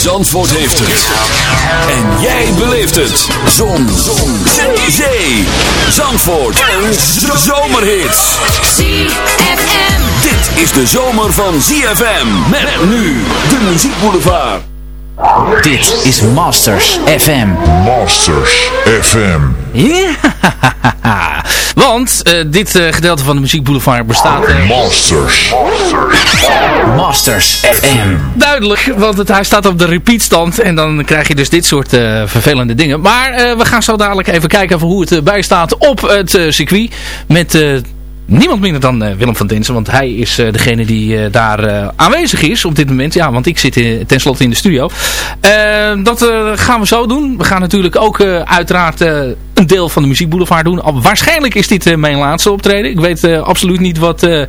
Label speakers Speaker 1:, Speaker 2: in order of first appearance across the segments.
Speaker 1: Zandvoort heeft het. En jij beleeft het. Zon. Zon. Zee. Zee. Zandvoort. Een zomerhit.
Speaker 2: ZFM.
Speaker 1: Dit is de zomer van ZFM. Met nu de muziekboulevard.
Speaker 3: Dit is Masters FM.
Speaker 4: Masters FM.
Speaker 3: Ja, want eh, dit eh, gedeelte van de Muziek Boulevard bestaat... eh,
Speaker 4: Masters.
Speaker 3: Masters FM. Duidelijk, want het, hij staat op de repeatstand en dan krijg je dus dit soort eh, vervelende dingen. Maar eh, we gaan zo dadelijk even kijken even hoe het erbij staat op het circuit met... eh, Niemand minder dan eh, Willem van Densen, want hij is eh, degene die eh, daar eh, aanwezig is op dit moment. Ja, want ik zit in, tenslotte in de studio. Dat eh, gaan we zo doen. We gaan natuurlijk ook eh, uiteraard eh, een deel van de muziekboulevard doen. Waarschijnlijk is dit eh, mijn laatste optreden. Ik weet eh, absoluut niet wat eh,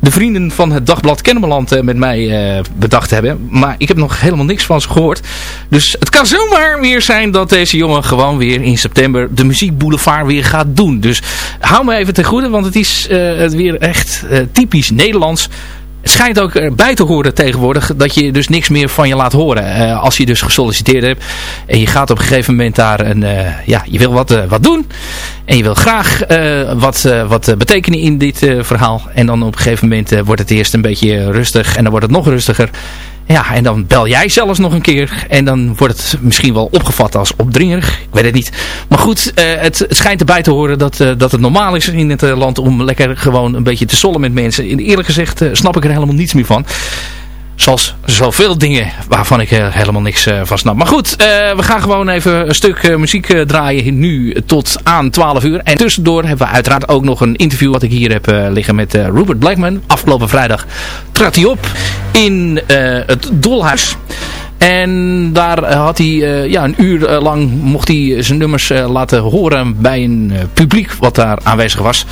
Speaker 3: de vrienden van het Dagblad Kennemerland met mij bedacht hebben. Maar ik heb nog helemaal niks van ze gehoord. Dus het kan zomaar weer zijn dat deze jongen gewoon weer in september de muziekboulevard weer gaat doen. Dus hou me even ten goede, want het is weer echt typisch Nederlands. Schijnt ook erbij te horen tegenwoordig dat je dus niks meer van je laat horen. Eh, als je dus gesolliciteerd hebt en je gaat op een gegeven moment daar een, eh, ja, je wil wat, eh, wat doen. En je wil graag wat, wat betekenen in dit verhaal. En dan op een gegeven moment wordt het eerst een beetje rustig en dan wordt het nog rustiger. Ja, en dan bel jij zelfs nog een keer. En dan wordt het misschien wel opgevat als opdringerig. Ik weet het niet. Maar goed, eh, het, schijnt erbij te horen dat, eh, dat het normaal is in het eh, land om lekker gewoon een beetje te sollen met mensen. En eerlijk gezegd snap ik er helemaal niets meer van. Zoals zoveel dingen waarvan ik eh, helemaal niks eh, van snap. Maar goed, eh, we gaan gewoon even een stuk muziek draaien nu tot aan 12 uur. En tussendoor hebben we uiteraard ook nog een interview wat ik hier heb liggen met Rupert Blackman. Afgelopen vrijdag trad hij op in het Dolhuis. En daar had hij ja, een uur lang mocht hij zijn nummers laten horen bij een publiek wat daar aanwezig was.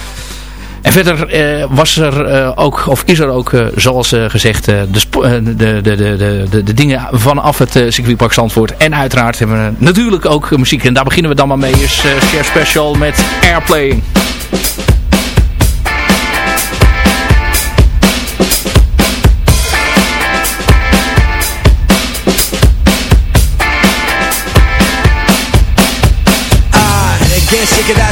Speaker 3: En verder eh, was er eh, ook, of is er ook, eh, zoals gezegd, de, de, de, de, de, de, dingen vanaf het circuitpark Zandvoort. En uiteraard hebben we natuurlijk ook muziek. En daar beginnen we dan maar mee. Is Share Special met Airplane.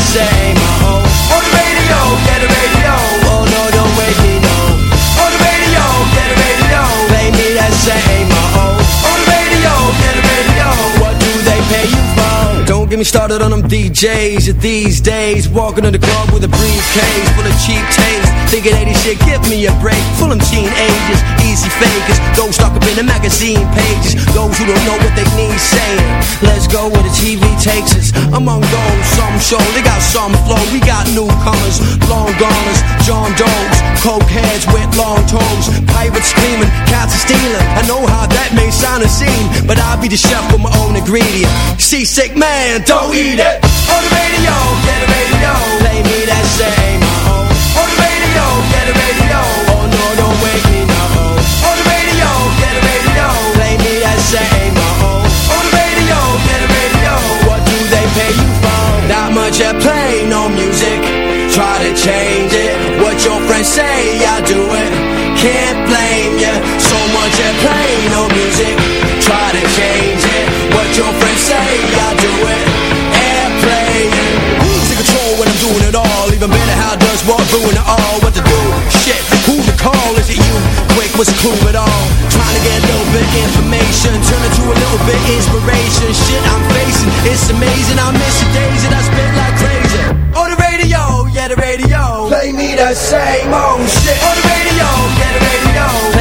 Speaker 5: same me started on them DJs these days Walking in the club with a briefcase Full of cheap taste. Thinking 80 shit, give me a break. Full of teenagers, easy fakers. Those stuck up in the magazine pages. Those who don't know what they need saying. Let's go where the TV takes us. Among those, some show They got some flow, we got newcomers Long goners, John Doe's Coke heads with long toes Pirates screaming, cats are stealing. I know how that may sound a scene But I'll be the chef with my own ingredient. Seasick man, don't eat it. On the radio, get the radio. Play me that same old. On the radio, get the radio. Oh no, don't wake me now On the radio, get the radio. Play me that same old. On the radio, get the radio. What do they pay you for? Not much at play, no music. Try to change it. What your friends say, I do it. Can't blame ruin it all? What to do? Shit, who to call? Is it you? Quick, what's the clue at all? Trying to get a little bit information Turn it to a little bit inspiration Shit I'm facing, it's amazing I miss the days that I spent like crazy On the radio, yeah the radio Play me that same old shit On the radio, yeah the radio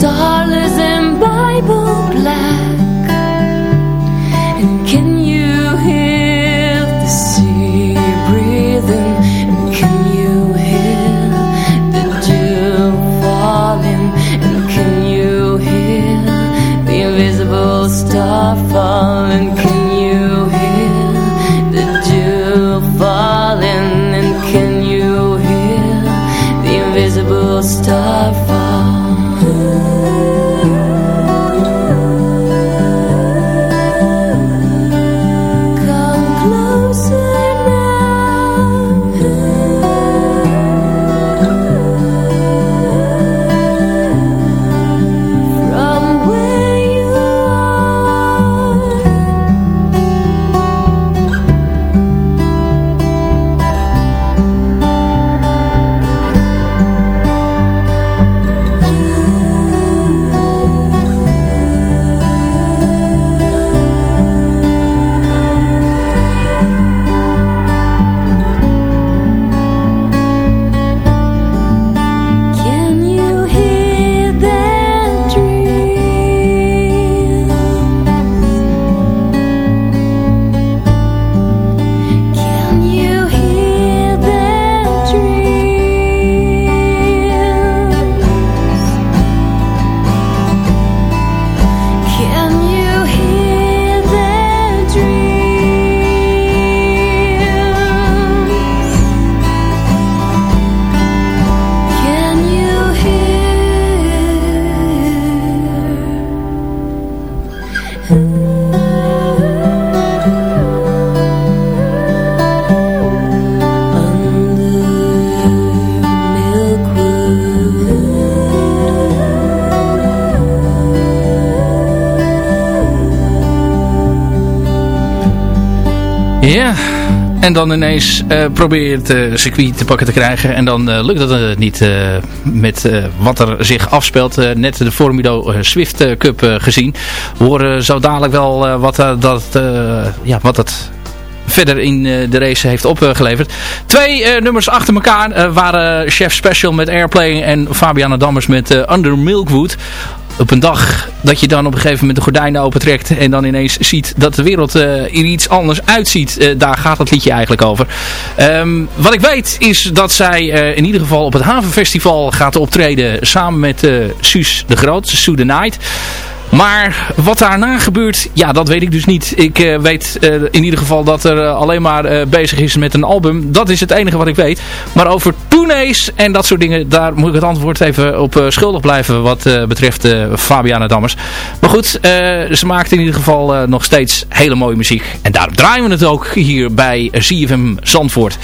Speaker 6: stars.
Speaker 3: En dan ineens uh, probeer het circuit te pakken te krijgen. En dan lukt dat niet met wat er zich afspeelt. net de Formido Swift Cup gezien. We horen zo dadelijk wel wat, dat, ja, wat dat verder in de race heeft opgeleverd. Twee nummers achter elkaar waren Chef Special met Airplay en Fabiana Dammers met Under Milkwood op een dag dat je dan op een gegeven moment de gordijnen opentrekt en dan ineens ziet dat de wereld uh, er iets anders uitziet. Uh, daar gaat het liedje eigenlijk over. Um, wat ik weet is dat zij uh, in ieder geval op het Havenfestival gaat optreden samen met Suus de Groot, Sue the Night. Maar wat daarna gebeurt, ja, dat weet ik dus niet. Ik uh, weet uh, in ieder geval dat er uh, alleen maar bezig is met een album. Dat is het enige wat ik weet. Maar over tournees en dat soort dingen, daar moet ik het antwoord even op schuldig blijven wat betreft Fabiana Dammers. Maar goed, ze maakt in ieder geval nog steeds hele mooie muziek. En daarom draaien we het ook hier bij CFM Zandvoort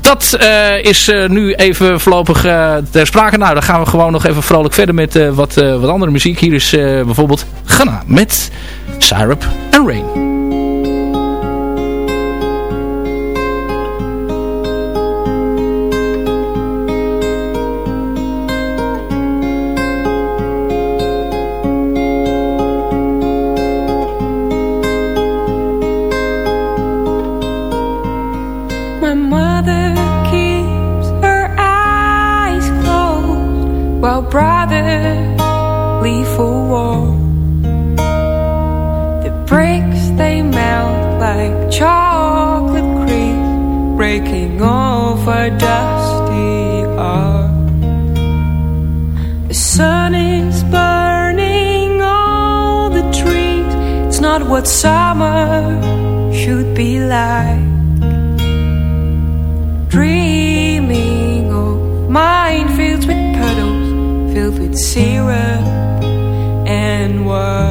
Speaker 3: dat uh, is uh, nu even voorlopig uh, ter sprake. Nou, dan gaan we gewoon nog even vrolijk verder met wat, wat andere muziek. Hier is bijvoorbeeld Ghana met Syrup and Rain.
Speaker 7: privately for war. The bricks they melt like chocolate cream, breaking over dusty art. The sun is burning all the trees. It's not what summer should be like. world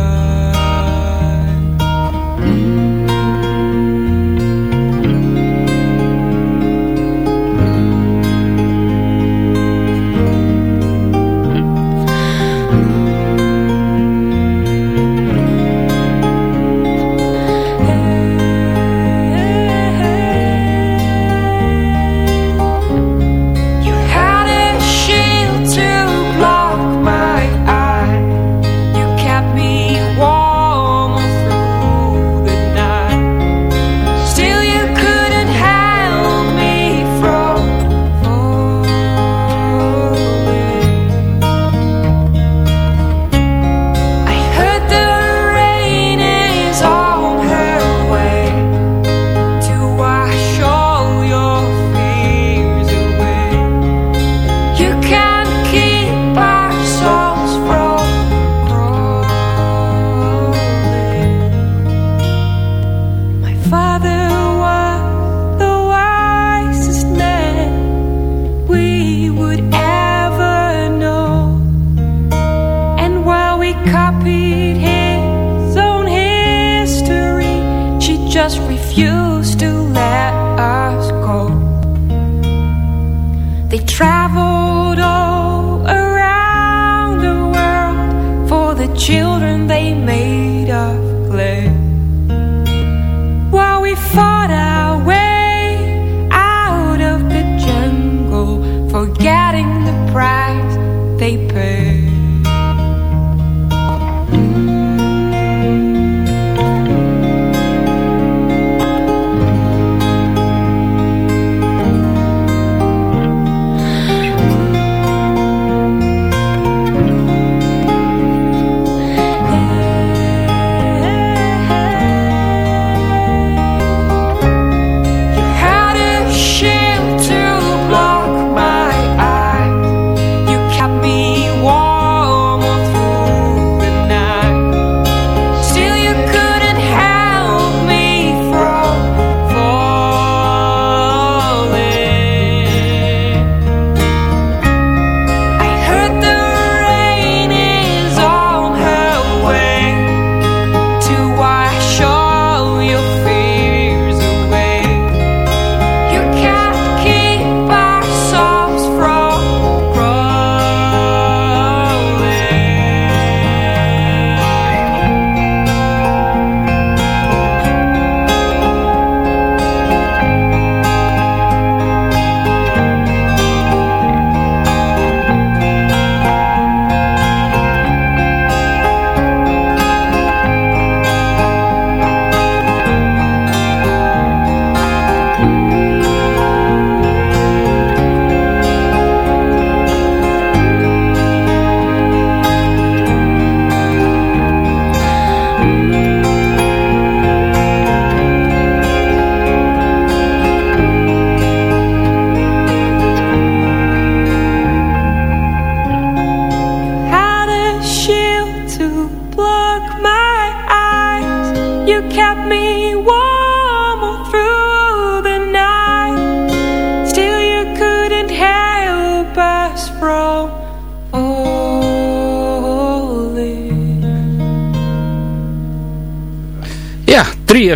Speaker 7: just refuse to let us go.
Speaker 3: They travel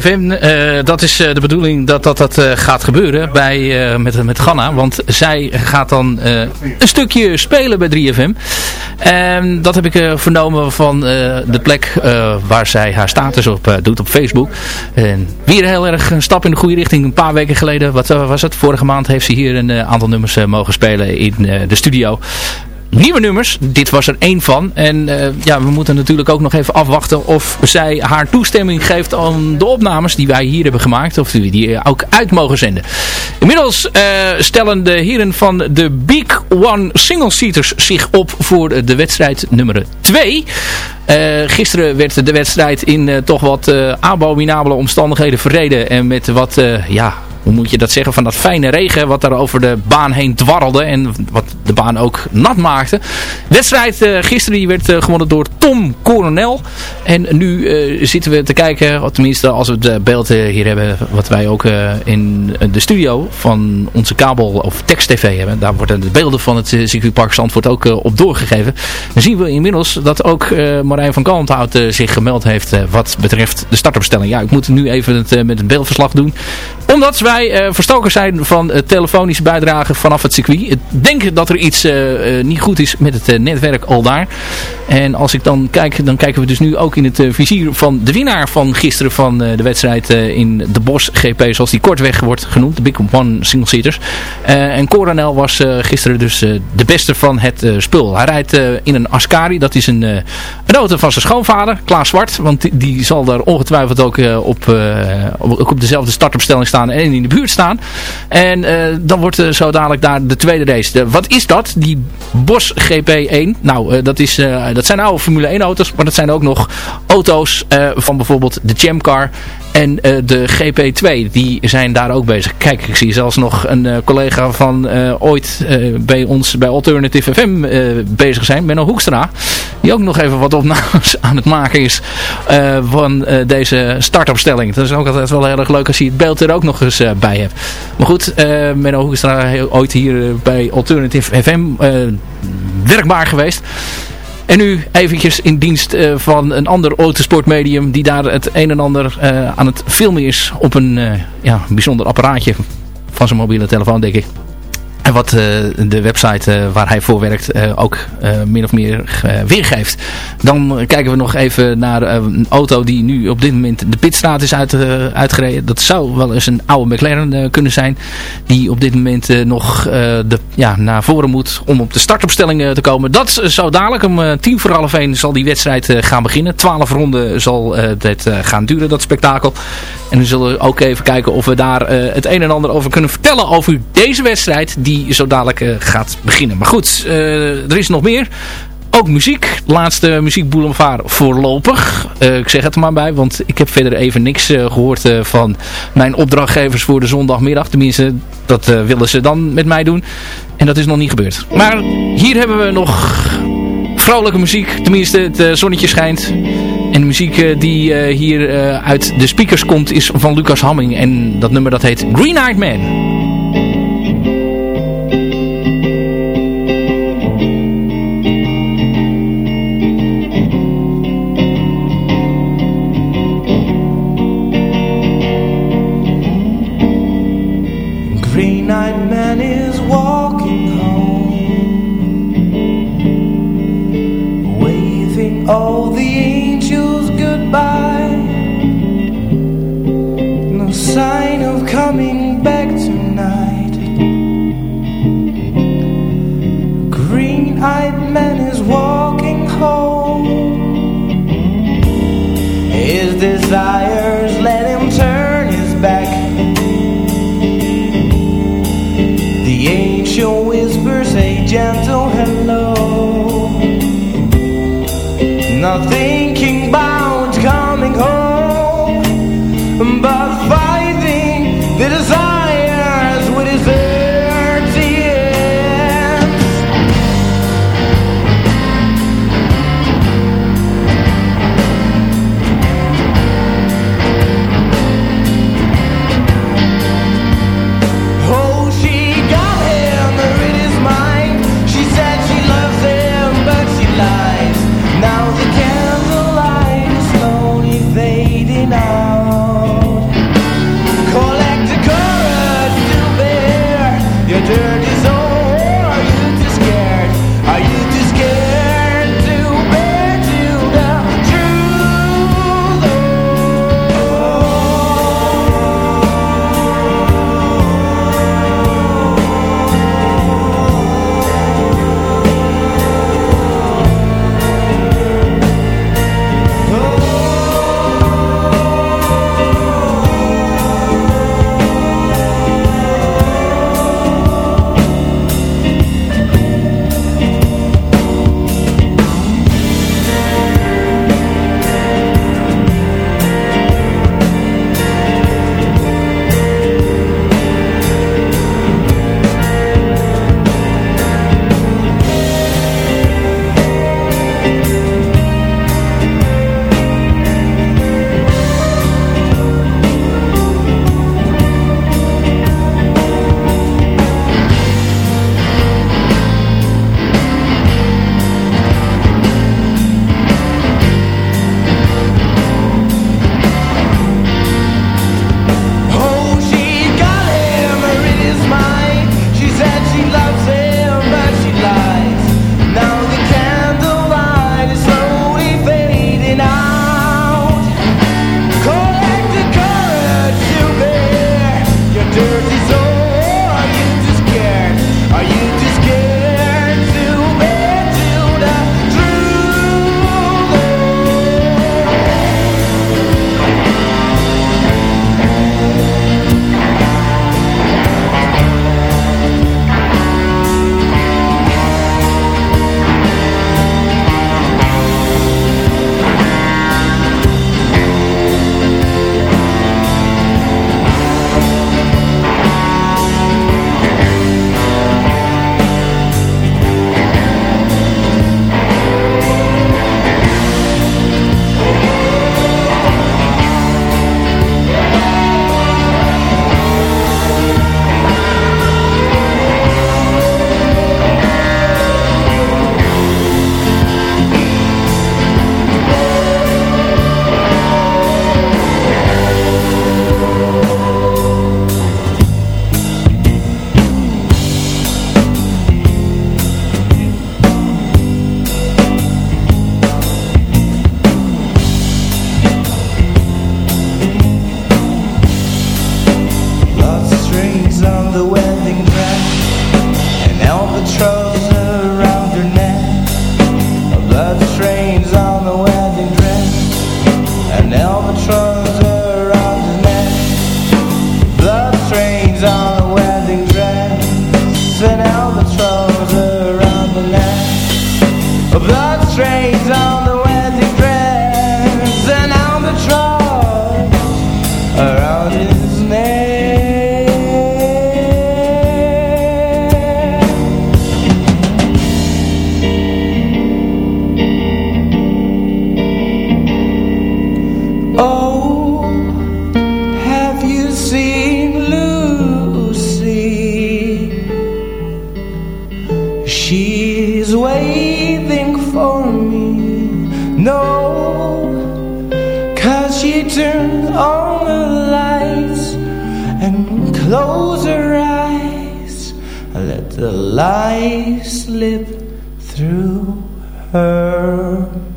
Speaker 3: 3FM, eh, dat is eh, de bedoeling dat dat, dat eh, gaat gebeuren bij, met, met Ganna. Want zij gaat dan een stukje spelen bij 3FM. En dat heb ik vernomen van de plek waar zij haar status op doet op Facebook. En weer heel erg een stap in de goede richting. Een paar weken geleden, wat was het? Vorige maand heeft ze hier een aantal nummers mogen spelen in de studio nieuwe nummers. Dit was er één van. En eh, ja, we moeten natuurlijk ook nog even afwachten of zij haar toestemming geeft aan de opnames die wij hier hebben gemaakt. Of die, die ook uit mogen zenden. Inmiddels eh, stellen de heren van de Big One Single Seaters zich op voor de wedstrijd nummer 2. Eh, gisteren werd de wedstrijd in eh, toch wat eh, abominabele omstandigheden verreden. En met wat, eh, ja, hoe moet je dat zeggen, van dat fijne regen wat daar over de baan heen dwarrelde. En wat de baan ook nat maakte. Wedstrijd eh, gisteren die werd eh, gewonnen door Tom Coronel. En nu eh, zitten we te kijken, tenminste als we het beeld hier hebben, wat wij ook in de studio van onze kabel of tekst tv hebben. Daar worden de beelden van het circuitpark Zandvoort ook op doorgegeven. Dan zien we inmiddels dat ook Marijn van Kalmthout zich gemeld heeft wat betreft de startopstelling. Ja, ik moet nu even het, met een beeldverslag doen. Omdat eh, verstoken zijn van uh, telefonische bijdrage vanaf het circuit. Ik denk dat er iets eh, eh, niet goed is met het eh, netwerk al daar. En als ik dan kijk, dan kijken we dus nu ook in het eh, vizier van de winnaar van gisteren van eh, de wedstrijd eh, in de Bos GP, zoals die kortweg wordt genoemd, de Big One Single Seaters. Eh, en Coronel was eh, gisteren dus eh, de beste van het eh, spul. Hij rijdt eh, in een Ascari, dat is een, eh, een auto van zijn schoonvader, Klaas Zwart, want die, zal daar ongetwijfeld ook op, eh, op, ook op dezelfde startopstelling staan en in de buurt staan. En eh, dan wordt eh, zo dadelijk daar de tweede race. Wat is dat? Die Bos GP1. Nou, eh, dat, is, dat zijn oude Formule 1 auto's, maar dat zijn ook nog auto's van bijvoorbeeld de Chamcar en eh, de GP2. Die zijn daar ook bezig. Kijk, ik zie zelfs nog een eh, collega van eh, ooit bij ons bij Alternative FM bezig zijn. Menno Hoekstra. Die ook nog even wat opnames aan het maken is van deze startopstelling. Dat is ook altijd wel heel erg leuk als je het beeld er ook nog eens bij hebt. Maar goed, Menno Hoekstra ooit hier bij Alternative FM werkbaar geweest. En nu eventjes in dienst eh, van een ander autosportmedium die daar het een en ander eh, aan het filmen is op een eh, ja, bijzonder apparaatje van zijn mobiele telefoon denk ik. En wat eh, de website eh, waar hij voor werkt eh, ook min of meer weergeeft. Dan kijken we nog even naar een auto die nu op dit moment de pitstraat is uit, uitgereden. Dat zou wel eens een oude McLaren kunnen zijn. Die op dit moment nog de, ja, naar voren moet om op de startopstelling te komen. Dat zou dadelijk om tien voor half één zal die wedstrijd gaan beginnen. Twaalf ronden zal dit gaan duren, dat spektakel. En we zullen ook even kijken of we daar het een en ander over kunnen vertellen over deze wedstrijd die zo dadelijk eh, gaat beginnen. Maar goed, eh, er is nog meer. Ook muziek. Laatste muziekboulevard voorlopig. Eh, ik zeg het er maar bij, want ik heb verder even niks eh, gehoord eh, van mijn opdrachtgevers voor de zondagmiddag. Tenminste, dat willen ze dan met mij doen. En dat is nog niet gebeurd. Maar hier hebben we nog vrolijke muziek. Tenminste, het zonnetje schijnt. En de muziek die hier uit de speakers komt is van Lucas Hamming. En dat nummer dat heet Green Eyed Man.
Speaker 7: Cause she turns on the lights And closes her eyes. Let the light slip through her.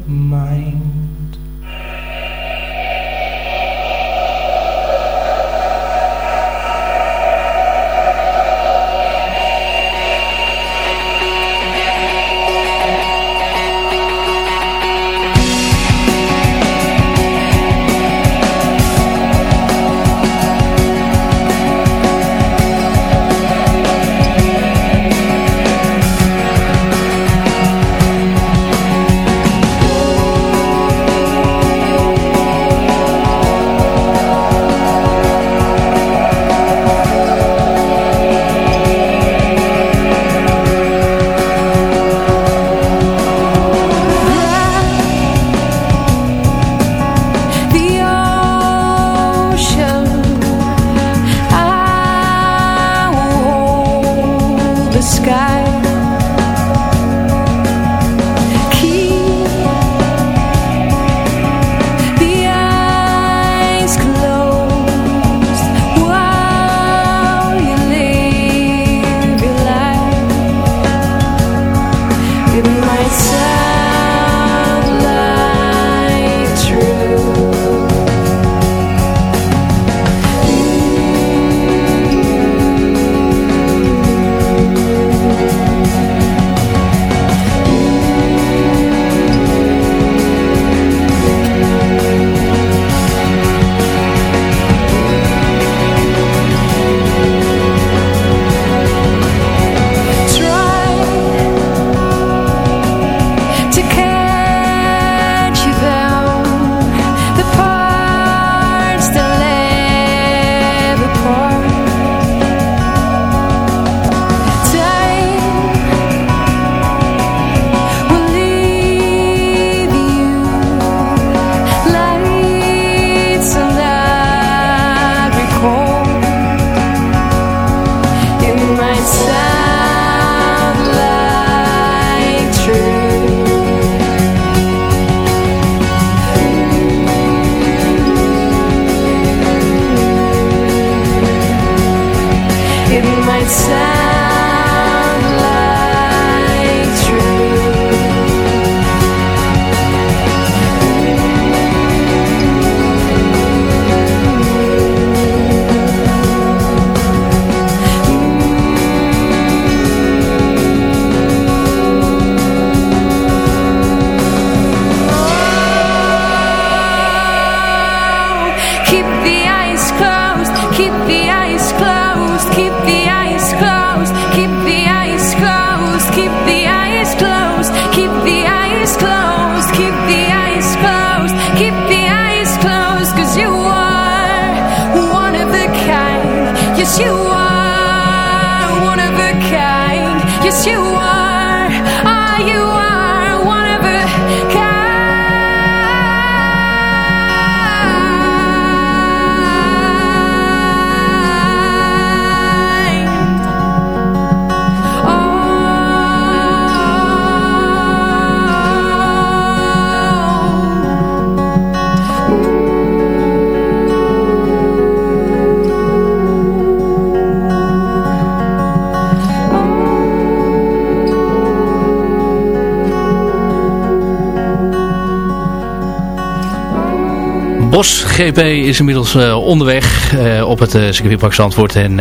Speaker 3: Bos GP is inmiddels eh, onderweg eh, op het uh, circuitpark Zandvoort. En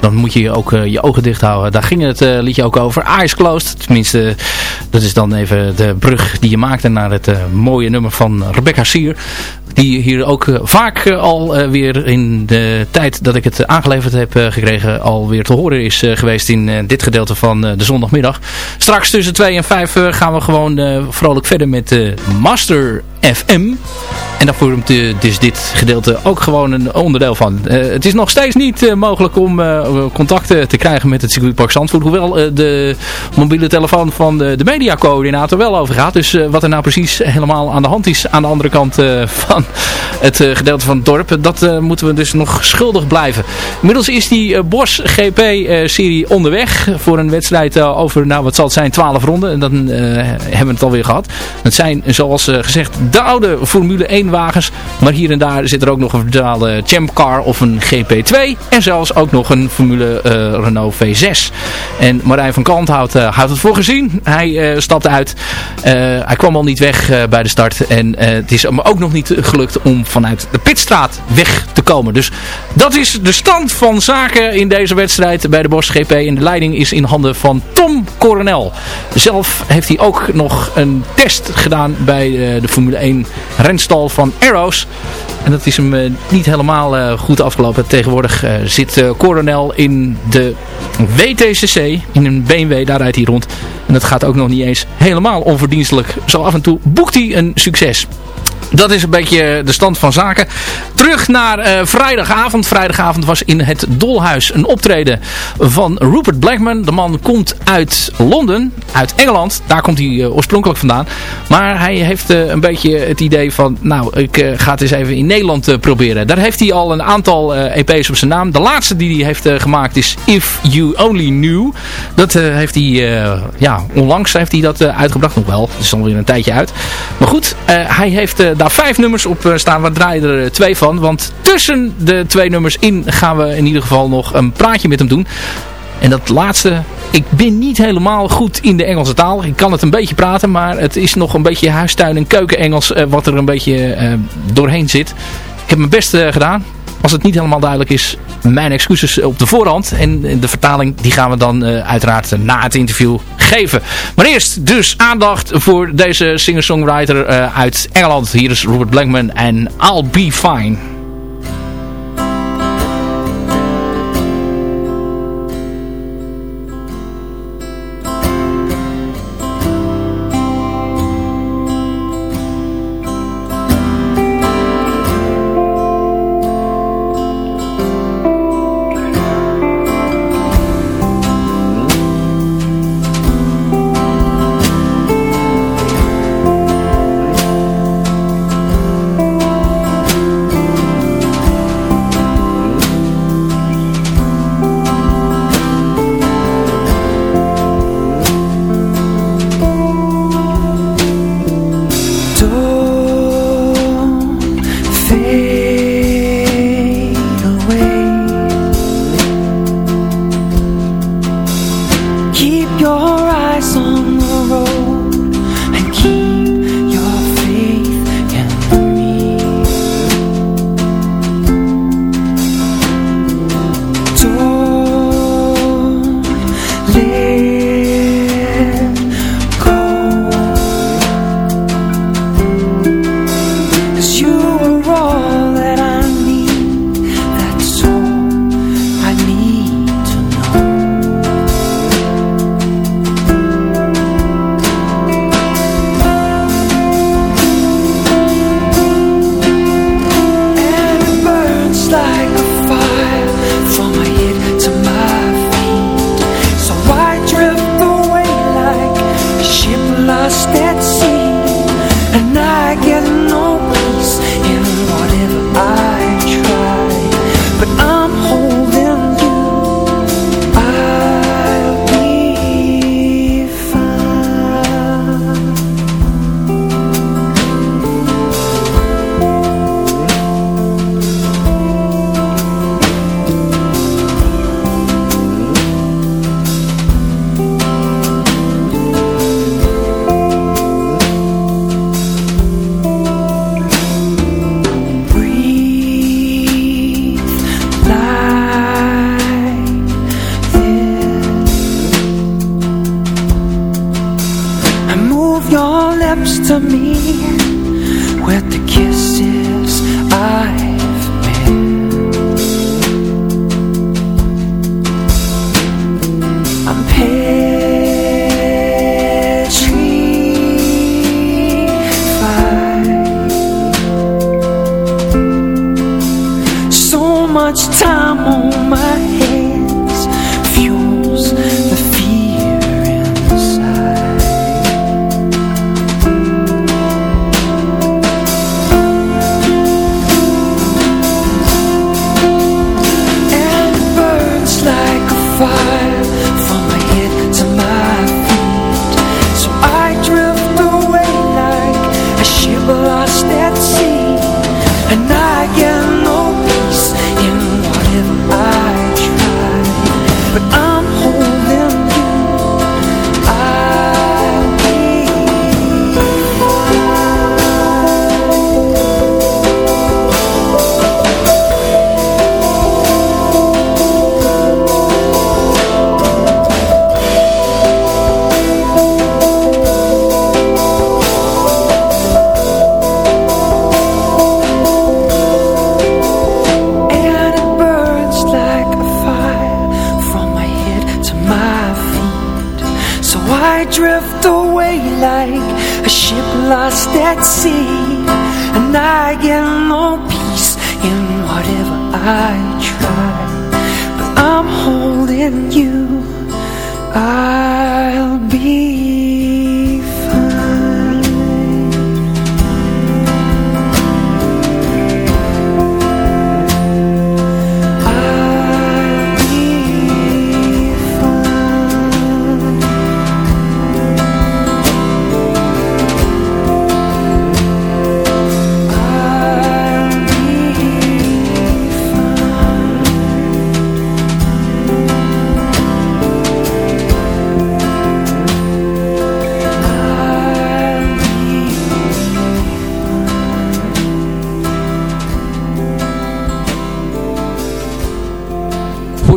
Speaker 3: dan moet je ook je ogen dicht houden. Daar ging het liedje ook over. Eyes Closed. Tenminste, dat is dan even de brug die je maakte naar het mooie nummer van Rebecca Sier. Die hier ook vaak al weer in de tijd dat ik het aangeleverd heb gekregen alweer te horen is geweest in dit gedeelte van de zondagmiddag. Straks tussen 2 en 5 gaan we gewoon vrolijk verder met Master FM. En daar vormt uh, dus dit gedeelte ook gewoon een onderdeel van. het is nog steeds niet mogelijk om contacten te krijgen met het circuitpark Zandvoort. Hoewel de mobiele telefoon van de, de mediacoördinator wel overgaat. Dus wat er nou precies helemaal aan de hand is aan de andere kant van het gedeelte van het dorp. Dat moeten we dus nog schuldig blijven. Inmiddels is die Bosch GP-serie onderweg voor een wedstrijd over, nou wat zal het zijn, 12 ronden. En dan hebben we het alweer gehad. Het zijn, zoals gezegd, de oude Formule 1 wagens. Maar hier en daar zit er ook nog een verdwaalde Champ Car of een GP2. En zelfs ook nog een Formule uh, Renault V6. En Marijn van Kant houdt, uh, houdt het voor gezien. Hij uh, stapte uit. hij kwam al niet weg bij de start. En het is hem ook nog niet gelukt om vanuit de pitstraat weg te komen. Dus dat is de stand van zaken in deze wedstrijd bij de Bosch GP. En de leiding is in handen van Tom Coronel. Zelf heeft hij ook nog een test gedaan bij de Formule 1 renstal van Arrows. En dat is hem uh, niet helemaal uh, goed afgelopen. Tegenwoordig uh, zit Coronel in de WTCC, in een BMW, daar rijdt hij rond. En dat gaat ook nog niet eens helemaal onverdienstelijk. Zo af en toe boekt hij een succes. Dat is een beetje de stand van zaken. Terug naar uh, vrijdagavond. Vrijdagavond was in het Dolhuis een optreden van Rupert Blackman. De man komt uit Londen, uit Engeland. Daar komt hij uh, oorspronkelijk vandaan. Maar hij heeft uh, een beetje het idee van... Nou, ik ga het eens even in Nederland proberen. Daar heeft hij al een aantal EP's op zijn naam. De laatste die hij heeft gemaakt is If You Only Knew. Dat heeft hij... ja, onlangs heeft hij dat uitgebracht. Nog wel. Het is alweer een tijdje uit. Maar goed, hij heeft daar vijf nummers op staan. We draaien er twee van. Want tussen de twee nummers in gaan we in ieder geval nog een praatje met hem doen. En dat laatste, ik ben niet helemaal goed in de Engelse taal. Ik kan het een beetje praten, maar het is nog een beetje huistuin- en keuken-Engels uh, wat er een beetje doorheen zit. Ik heb mijn best gedaan. Als het niet helemaal duidelijk is, mijn excuses op de voorhand. En de vertaling die gaan we dan uiteraard na het interview geven. Maar eerst dus aandacht voor deze singer-songwriter uit Engeland. Hier is Robert Blackman en I'll Be Fine. 속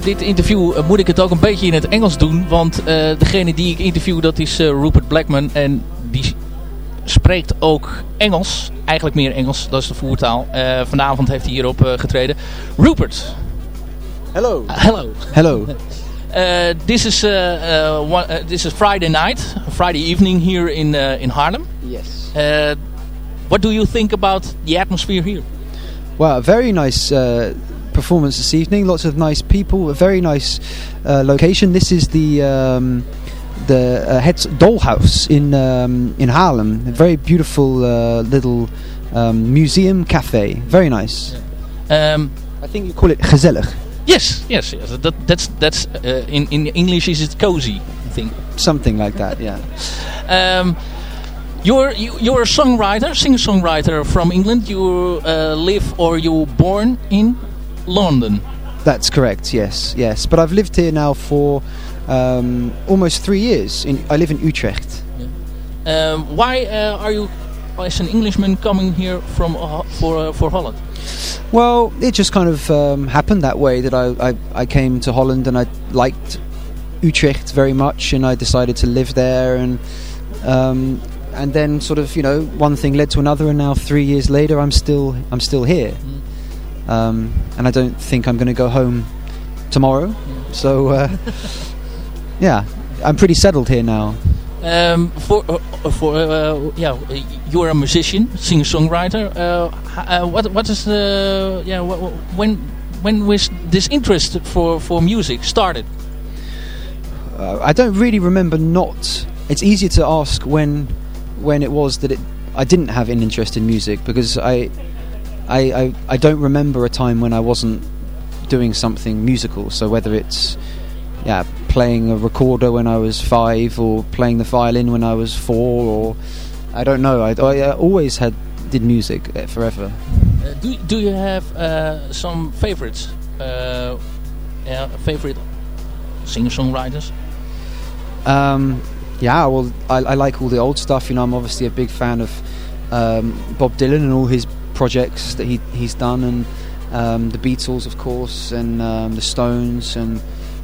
Speaker 3: dit interview eh, moet ik het ook een beetje in het Engels doen. Want eh, degene die ik interview dat is eh, Rupert Blackman. En die spreekt ook Engels. Eigenlijk meer Engels, dat is de voertaal. Eh, vanavond heeft hij hierop eh, getreden. Rupert.
Speaker 8: Hello.
Speaker 3: hello.
Speaker 8: Hello.
Speaker 3: Uh, this is uh, uh, one, uh, this is Friday night, Friday evening here in uh, in Haarlem.
Speaker 8: Yes.
Speaker 3: Uh, what do you think about the atmosphere here?
Speaker 8: Well, very nice uh, performance this evening. Lots of nice people. A very nice uh, location. This is the um, the uh, Het Dollhouse in um, in Haarlem. A very beautiful uh, little um, museum cafe. Very nice.
Speaker 3: Um,
Speaker 8: I think you call it gezellig.
Speaker 3: Yes, yes, yes. That, that's that's uh, in in English is it cozy? I think
Speaker 8: something like that. Yeah.
Speaker 3: Um, you're you, you're a songwriter, singer-songwriter from England. You uh, live or you born in London.
Speaker 8: That's correct. Yes, yes. But I've lived here now for um, almost three years. In, I live in Utrecht.
Speaker 3: Um, why uh, are you, as an Englishman, coming here from uh, for uh, for Holland?
Speaker 8: Well, it just kind of um, happened that way that I, I, I came to Holland and I liked Utrecht very much and I decided to live there and um, and then sort of you know one thing led to another and now three years later I'm still I'm still here um, and I don't think I'm going to go home tomorrow so uh, yeah I'm pretty settled here now
Speaker 3: Um, for uh, for uh, yeah, you're a musician, singer-songwriter. Uh, h- uh, what what is the yeah? wh- wh- when when was this interest for for music started?
Speaker 8: uh, I don't really remember not. It's easier to ask when when it was that it I didn't have an interest in music because I I, I I don't remember a time when I wasn't doing something musical. So whether it's yeah playing a recorder when I was five or playing the violin when I was four or I don't know. I, I always had did music uh, forever.
Speaker 3: Uh, do do you have uh, some favorites? Uh, yeah, favorite singer-songwriters?
Speaker 8: Um, yeah, well, I, I like all the old stuff. You know, I'm obviously a big fan of um, Bob Dylan and all his projects that he he's done, and um, the Beatles, of course, and um, the Stones, and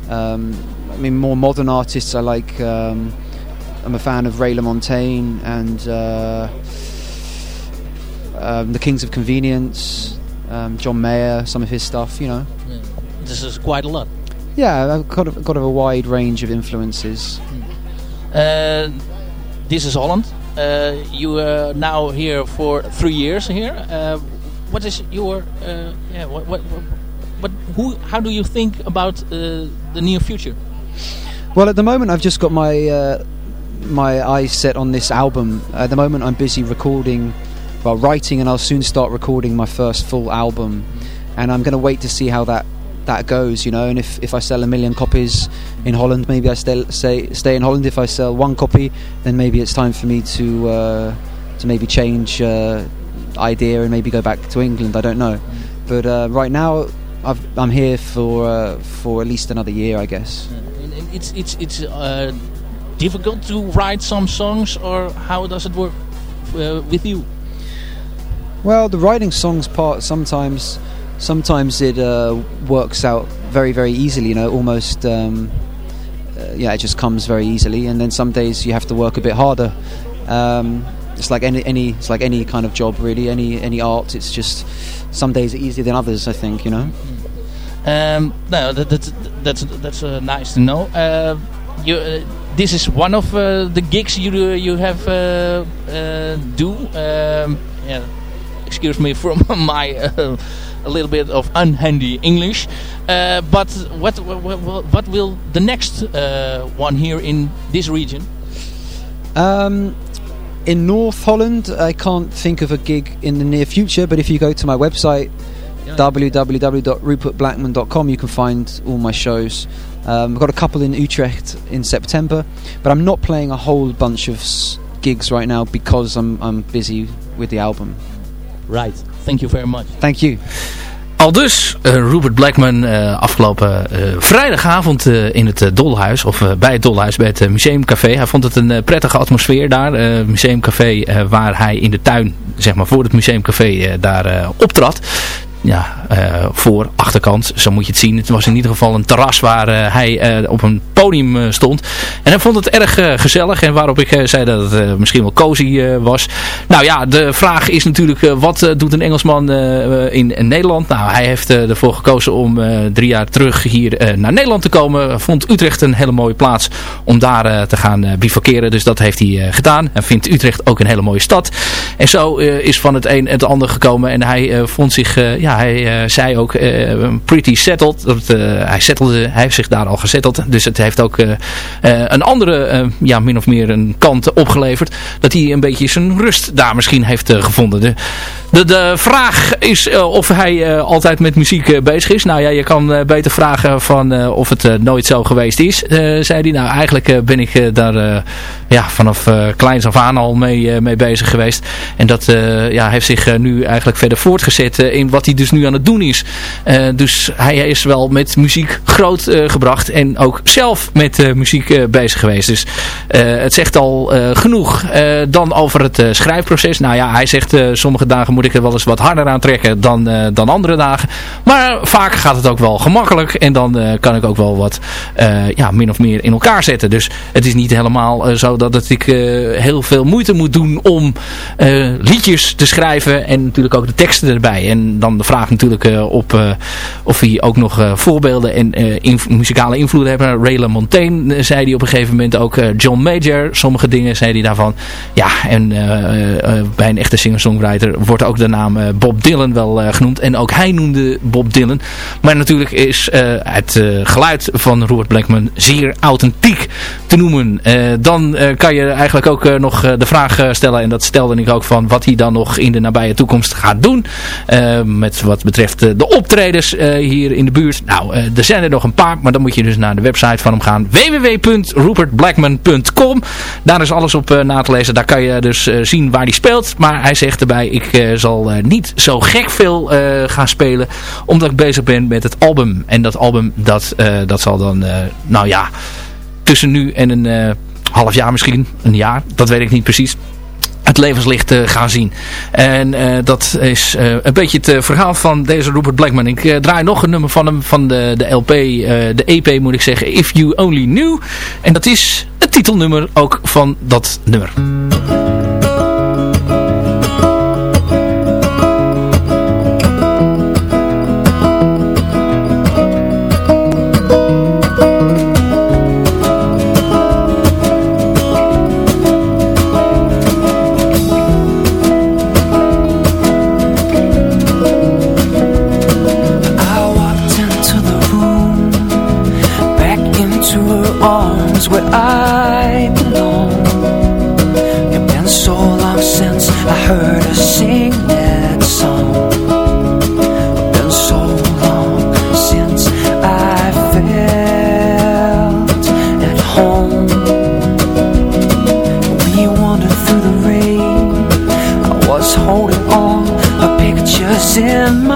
Speaker 8: um, I mean more modern artists. I like. Um, I'm a fan of Ray LaMontagne and uh, um, the Kings of Convenience, um, John Mayer, some of his stuff. You know.
Speaker 3: This is quite a lot.
Speaker 8: Yeah, I've got a, got a wide range of influences.
Speaker 3: Uh, this is Holland. Uh, you are now here for three years here. Uh, what is your uh, yeah? What what what? who? How do you think about the near future?
Speaker 8: Well, at the moment, I've just got my my eyes set on this album. At the moment, I'm busy recording, well, writing, and I'll soon start recording my first full album. And I'm going to wait to see how that that goes, you know. And if, if I sell a million copies in Holland, maybe I stay stay stay in Holland. If I sell one copy, then maybe it's time for me to uh, to maybe change uh, idea and maybe go back to England. I don't know, but uh, right now. I've, I'm here for uh, for at least another year, I guess.
Speaker 3: It's it's it's uh, difficult to write some songs, or how does it work uh, with you?
Speaker 8: Well, the writing songs part sometimes, sometimes it uh, works out very, very easily. You know, almost, um, uh, yeah, it just comes very easily. And then some days you have to work a bit harder. Um, it's like any, any, it's like any kind of job, really. Any, any art. It's just some days are easier than others. I think, you know.
Speaker 3: Um, no, that, that's that's that's uh, nice to know. Uh, you, uh, this is one of uh, the gigs you you have do. Um, yeah, excuse me from my a little bit of unhandy English. Uh, but what, what what will the next uh, one here in this region?
Speaker 8: Um, in North Holland, I can't think of a gig in the near future, but if you go to my website, www.rupertblackman.com, you can find all my shows. Um, I've got a couple in Utrecht in September, but I'm not playing a whole bunch of s- gigs right now because I'm, I'm busy with the album.
Speaker 3: Right. Thank you very much.
Speaker 8: Thank you.
Speaker 3: Al dus uh, Robert Blackman uh, afgelopen uh, vrijdagavond in het Dolhuis, of bij het Dolhuis, bij het Museumcafé. Hij vond het een prettige atmosfeer daar. museumcafé waar hij in de tuin, zeg maar voor het Museumcafé, daar optrad ja, uh, voor, achterkant, zo moet je het zien. Het was in ieder geval een terras waar uh, hij uh, op een podium stond. En hij vond het erg gezellig en waarop ik zei dat het misschien wel cozy was. Nou ja, de vraag is natuurlijk, wat doet een Engelsman in, in, Nederland? Nou, hij heeft ervoor gekozen om drie jaar terug hier naar Nederland te komen. Vond Utrecht een hele mooie plaats om daar te gaan bivakeren. Dus dat heeft hij gedaan. Hij vindt Utrecht ook een hele mooie stad. En zo is van het een het ander gekomen en hij vond zich... ja, hij uh, zei ook uh, pretty settled. Dat, uh, hij, settelde, hij heeft zich daar al gezetteld. Dus het heeft ook een andere, ja, min of meer een kant opgeleverd. Dat hij een beetje zijn rust daar misschien heeft gevonden. De, de, de, vraag is of hij altijd met muziek bezig is. Nou ja, je kan beter vragen van of het nooit zo geweest is. zei hij. Nou, eigenlijk ben ik daar ja, vanaf kleins af aan al mee, mee bezig geweest. En dat ja, heeft zich nu eigenlijk verder voortgezet in wat hij dus nu aan het doen is. Uh, dus hij is wel met muziek groot uh, gebracht en ook zelf met uh, muziek bezig geweest. Dus het zegt al genoeg. dan over het schrijfproces. Nou ja, hij zegt sommige dagen moet ik er wel eens wat harder aan trekken dan, dan andere dagen. Maar vaak gaat het ook wel gemakkelijk en dan kan ik ook wel wat ja, min of meer in elkaar zetten. Dus het is niet helemaal zo dat ik heel veel moeite moet doen om liedjes te schrijven en natuurlijk ook de teksten erbij. En dan de vraag natuurlijk uh, op uh, of hij ook nog uh, voorbeelden en muzikale invloeden hebben. Ray LaMontagne zei hij op een gegeven moment ook. John Major, sommige dingen zei hij daarvan. Ja, en bij een echte singer-songwriter wordt ook de naam Bob Dylan wel genoemd. En ook hij noemde Bob Dylan. Maar natuurlijk is het geluid van Robert Blackman zeer authentiek te noemen. dan kan je eigenlijk ook nog de vraag stellen. En dat stelde ik ook van wat hij dan nog in de nabije toekomst gaat doen. met wat betreft uh, de optredens uh, hier in de buurt. Nou, uh, er zijn er nog een paar, maar dan moet je dus naar de website van hem gaan. www.rupertblackman.com Daar is alles op na te lezen. Daar kan je dus zien waar hij speelt. Maar hij zegt erbij, ik zal niet zo gek veel gaan spelen, omdat ik bezig ben met het album. En dat album, dat, dat zal dan, nou ja, tussen nu en een half jaar misschien, een jaar, dat weet ik niet precies het levenslicht uh, gaan zien. En uh, dat is uh, een beetje het verhaal van deze Robert Blackman. Ik draai nog een nummer van hem, van de, de LP, de EP moet ik zeggen, If You Only Knew. En dat is het titelnummer ook van dat nummer.
Speaker 9: Where I belong. It's been so long since I heard her sing that song. It's been so long since I felt at home. We wandered through the rain. I was holding all her pictures in my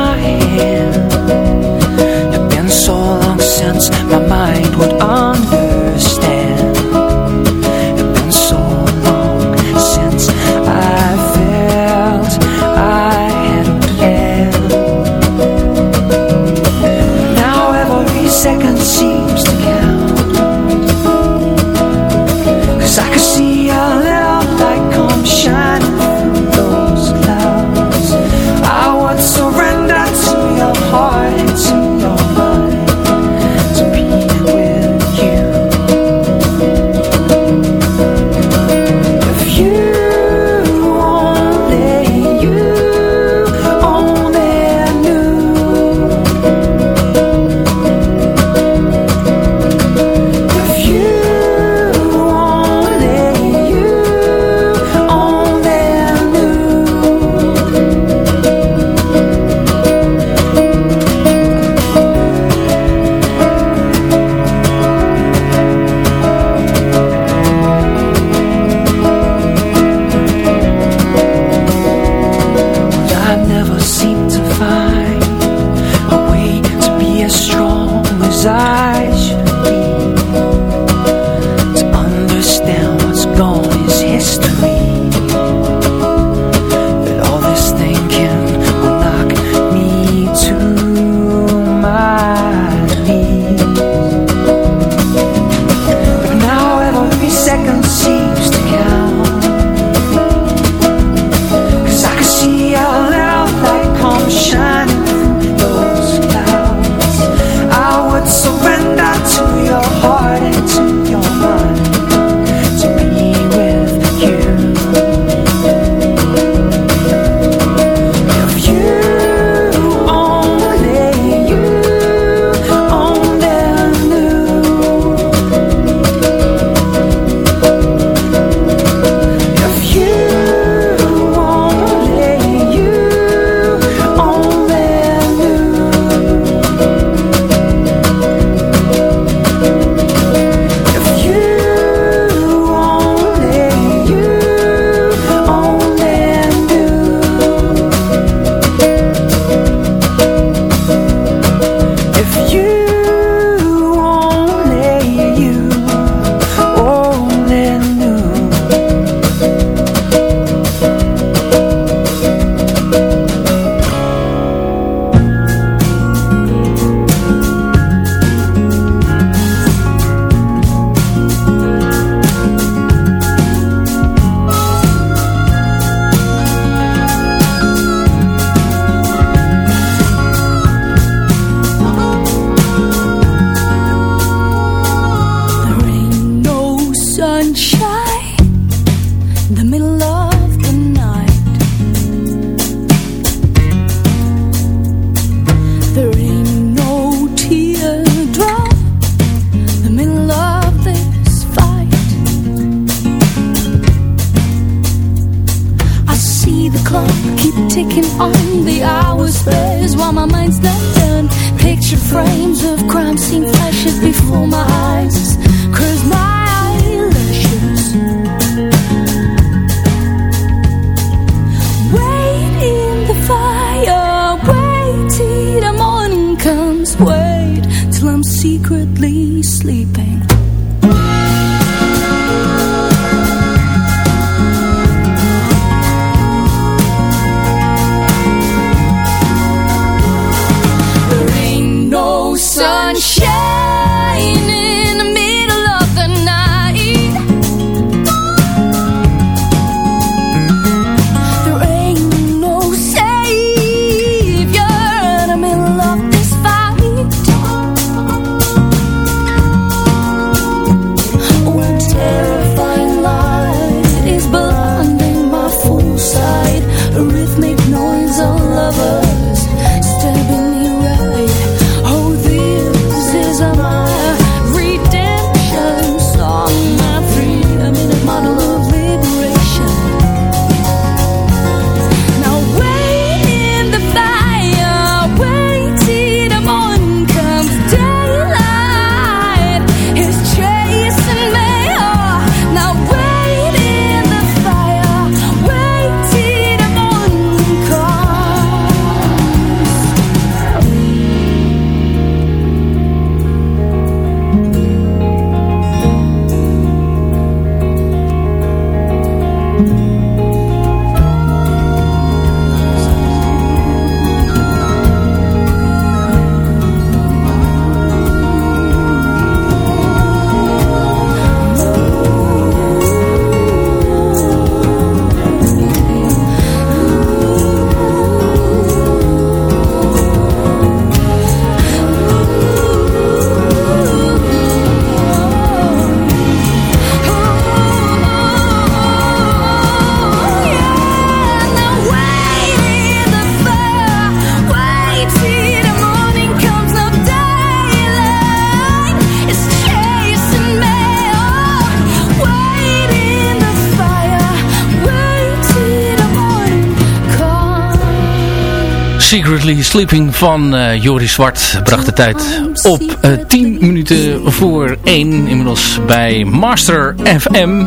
Speaker 6: Sleeping
Speaker 3: van eh, Joris Zwart bracht de tijd op eh 10 minuten voor 1. Inmiddels bij Master FM.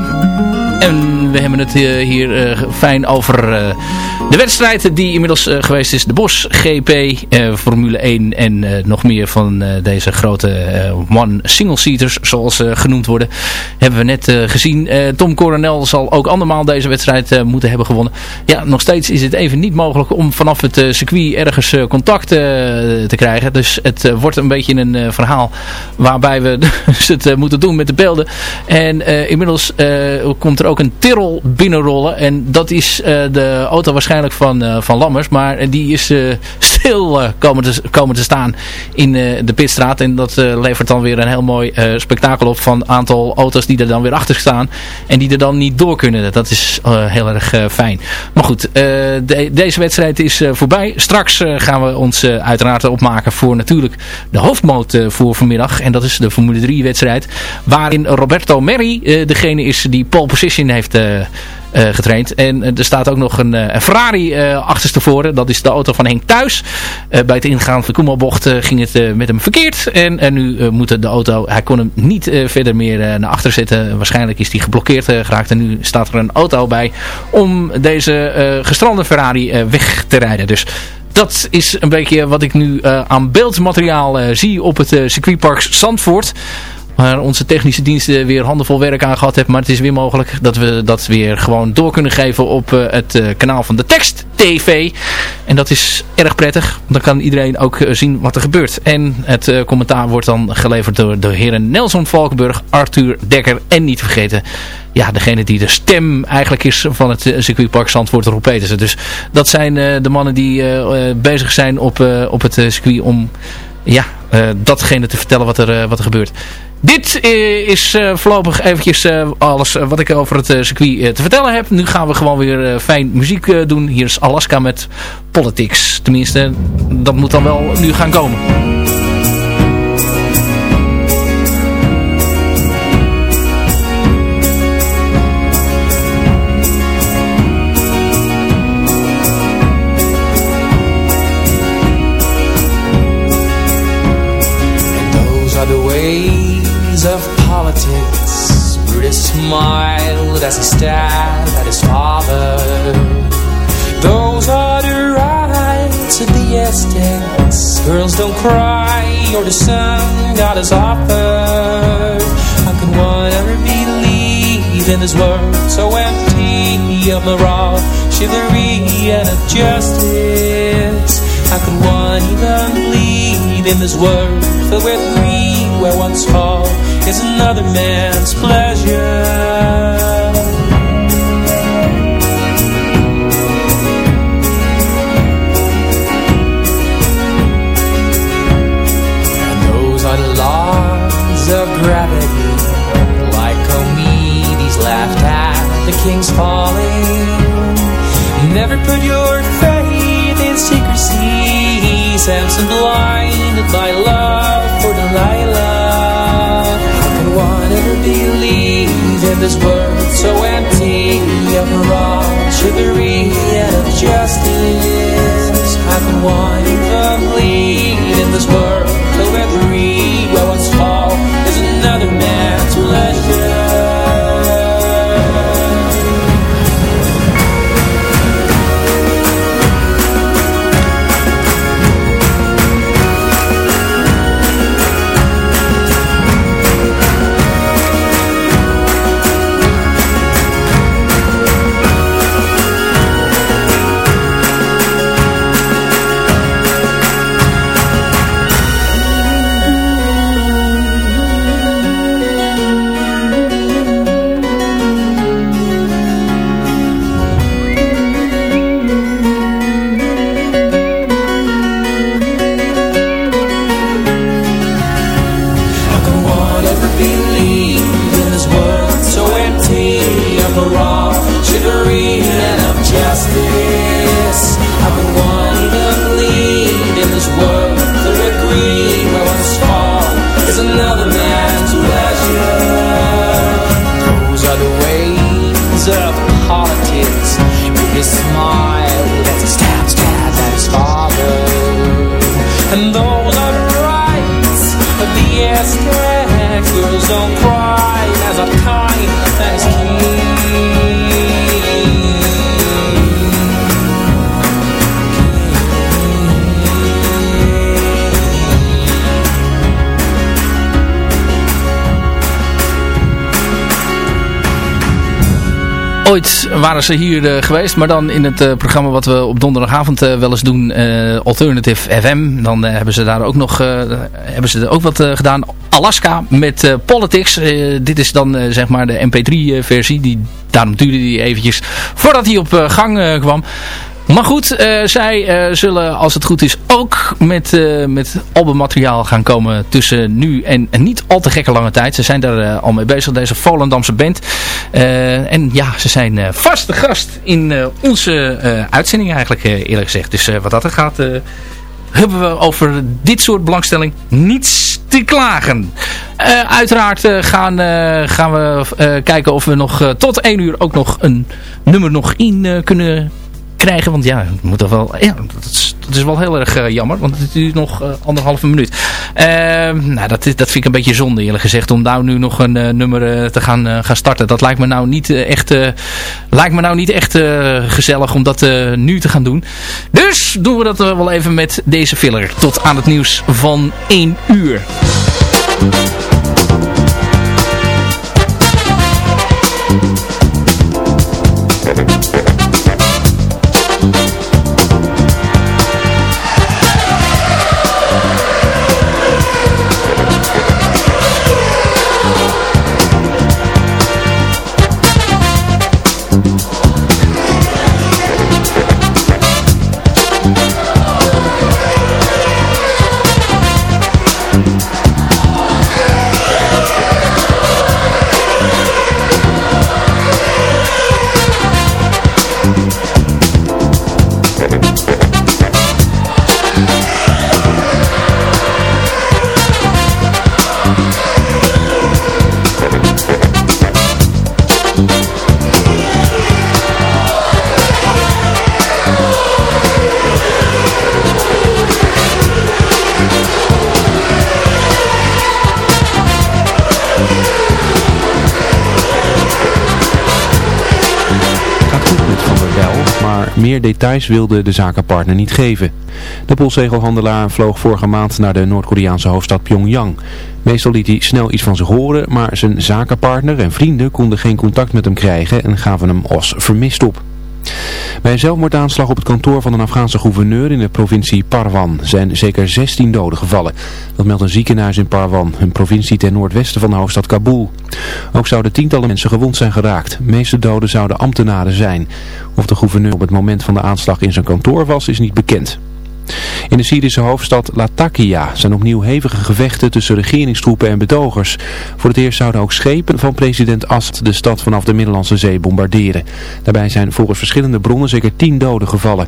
Speaker 3: En we hebben het eh, hier eh, fijn over eh, de wedstrijd die inmiddels geweest is. De Bosch GP, Formule 1 en nog meer van deze grote one single seaters zoals ze genoemd worden. Hebben we net gezien. Tom Coronel zal ook andermaal deze wedstrijd moeten hebben gewonnen. Ja, nog steeds is het even niet mogelijk om vanaf het circuit ergens contact te krijgen. Dus het wordt een beetje een verhaal waarbij we dus het moeten doen met de beelden. En inmiddels komt er ook een Binnenrollen. En dat is eh, de auto waarschijnlijk van, eh, van Lammers. Maar eh, die is stil komen, te, komen te staan in de pitstraat. En dat levert dan weer een heel mooi spektakel op van aantal auto's die er dan weer achter staan. En die er dan niet door kunnen. Dat is heel erg fijn. Maar goed, de- deze wedstrijd is voorbij. Straks gaan we ons uiteraard opmaken voor natuurlijk de hoofdmoot voor vanmiddag. En dat is de Formule 3 wedstrijd. Waarin Roberto Merri degene is die pole position heeft getraind. En eh, er staat ook nog een, eh, een Ferrari eh achterstevoren. Dat is de auto van Henk Thuis. Eh, bij het ingaan van de Koemelbocht eh, ging het eh, met hem verkeerd. En, en nu eh, moet de auto... Hij kon hem niet eh, verder meer eh, naar achter zetten. Waarschijnlijk is hij geblokkeerd eh, geraakt. En nu staat er een auto bij om deze eh, gestrande Ferrari eh, weg te rijden. Dus dat is een beetje wat ik nu eh, aan beeldmateriaal eh, zie op het eh, circuitpark Zandvoort. Waar onze technische diensten weer handenvol werk aan gehad hebben. Maar het is weer mogelijk dat we dat weer gewoon door kunnen geven op eh, het eh, kanaal van de Tekst TV. En dat is erg prettig. Dan kan iedereen ook eh, zien wat er gebeurt. En het commentaar wordt dan geleverd door de heren Nelson Valkenburg, Arthur Dekker en niet vergeten ja, degene die de stem eigenlijk is van het circuitpark Zandvoort, Rob Petersen. Dus dat zijn de mannen die bezig zijn op, op het circuit om ja, datgene te vertellen wat er, wat er gebeurt. Dit eh, is eh, voorlopig eventjes eh, alles wat ik over het circuit te vertellen heb. Nu gaan we gewoon weer fijn muziek doen. Hier is Alaska met Politics. Tenminste, dat moet dan wel nu gaan komen. old as he stabbed at his father.
Speaker 10: Those are the rights of the estates. Girls don't cry, or the sun got his offer. How can one ever believe in this world so empty of morale, chivalry, and of justice? How can one even believe in this world filled with greed, where one's fall is another man's pleasure? King's falling. Never put your faith in secrecy Samson blinded by love for Delilah. How can one ever believe in this world so empty of morale, chivalry and of justice? How can one even bleed in this world till every where one's fall? Another man's
Speaker 3: waren ze hier uh, geweest, maar dan in het uh, programma wat we op donderdagavond uh, wel eens doen, Alternative FM. Dan hebben ze daar ook nog hebben ze ook wat gedaan. Alaska met Politics. dit is dan zeg maar de mp3 versie. Die, daarom duurde die eventjes voordat hij op gang kwam. Maar goed, zij zullen als het goed is ook met, uh, met albummateriaal gaan komen tussen nu en, niet al te gekke lange tijd. Ze zijn daar al mee bezig, deze Volendamse band. en ja, ze zijn vaste gast in onze uitzending eigenlijk eerlijk gezegd. Dus wat dat er gaat, hebben we over dit soort belangstelling niets te klagen. uiteraard gaan, gaan we kijken of we nog tot één uur ook nog een nummer nog in kunnen krijgen. Want ja, het moet wel, ja dat, is, is wel heel erg uh, jammer. Want het duurt nog uh, anderhalve minuut. Uh, nou, dat, dat vind ik een beetje zonde eerlijk gezegd. Om nou nu nog een nummer te gaan, gaan starten. Dat lijkt me nou niet echt, lijkt me nou niet echt gezellig om dat nu te gaan doen. Dus doen we dat wel even met deze filler. Tot aan het nieuws van 1 uur.
Speaker 11: Gaat goed met Van der Bijl, maar meer details wilde de zakenpartner niet geven. De postzegelhandelaar vloog vorige maand naar de Noord-Koreaanse hoofdstad Pyongyang. Meestal liet hij snel iets van zich horen, maar zijn zakenpartner en vrienden konden geen contact met hem krijgen en gaven hem als vermist op. Bij een zelfmoordaanslag op het kantoor van een Afghaanse gouverneur in de provincie Parwan zijn zeker 16 doden gevallen. Dat meldt een ziekenhuis in Parwan, een provincie ten noordwesten van de hoofdstad Kabul. Ook zouden tientallen mensen gewond zijn geraakt. De meeste doden zouden ambtenaren zijn. Of de gouverneur op het moment van de aanslag in zijn kantoor was, is niet bekend. In de Syrische hoofdstad Latakia zijn opnieuw hevige gevechten tussen regeringstroepen en betogers. Voor het eerst zouden ook schepen van president Assad de stad vanaf de Middellandse Zee bombarderen. Daarbij zijn volgens verschillende bronnen zeker tien doden gevallen.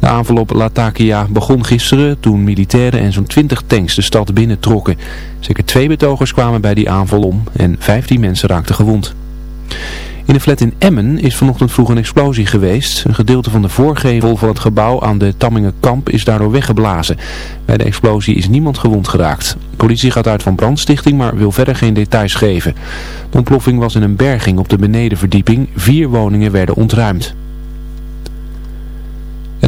Speaker 11: De aanval op Latakia begon gisteren toen militairen en zo'n 20 tanks de stad binnentrokken. Zeker twee betogers kwamen bij die aanval om en 15 mensen raakten gewond. In de flat in Emmen is vanochtend vroeg een explosie geweest. Een gedeelte van de voorgevel van het gebouw aan de Tammingenkamp is daardoor weggeblazen. Bij de explosie is niemand gewond geraakt. De politie gaat uit van brandstichting, maar wil verder geen details geven. De ontploffing was in een berging op de benedenverdieping. Vier woningen werden ontruimd.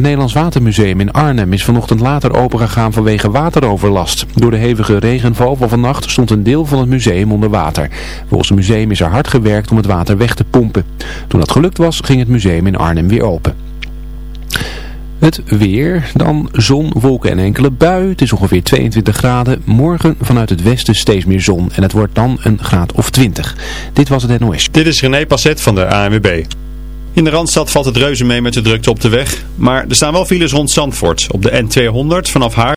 Speaker 11: Het Nederlands Watermuseum in Arnhem is vanochtend later opengegaan vanwege wateroverlast. Door de hevige regenval van vannacht stond een deel van het museum onder water. Volgens het museum is er hard gewerkt om het water weg te pompen. Toen dat gelukt was, ging het museum in Arnhem weer open. Het weer, dan zon, wolken en enkele bui. Het is ongeveer 22 graden. Morgen vanuit het westen steeds meer zon. En het wordt dan een graad of 20. Dit was het NOS.
Speaker 12: Dit is René Passet van de ANWB. In de Randstad valt het reuze mee met de drukte op de weg. Maar er staan wel files rond Zandvoort. Op de N200 vanaf Haar.